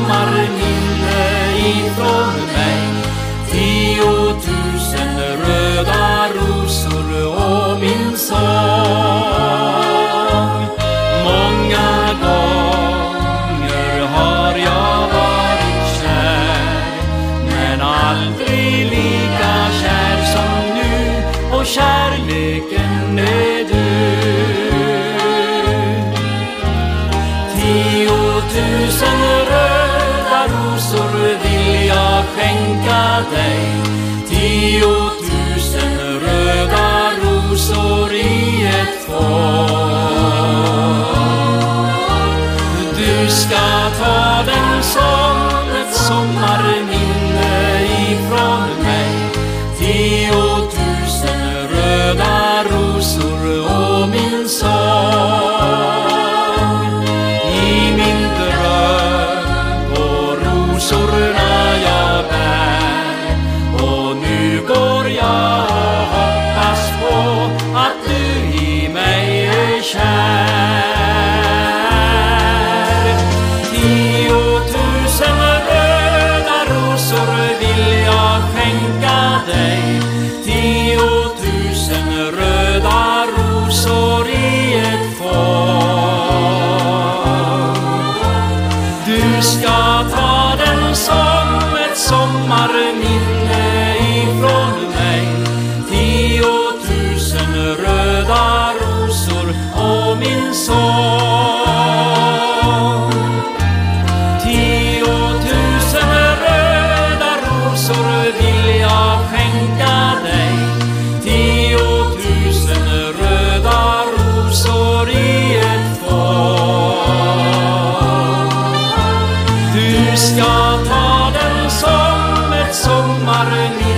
sommarminne ifrån mig. Tiotusen röda rosor och min sång. Många gånger har jag varit kär men aldrig lika kär som nu och kärleken är du. Tiotusen röda rosor vill jag skänka dig. Tiotusen röda rosor i ett fång Du ska ta den som ett sommarminne Tiotusen röda rosor i ett fång Du ska ta den som ett sommarminne ifrån mig. Tiotusen röda rosor och min sång Army.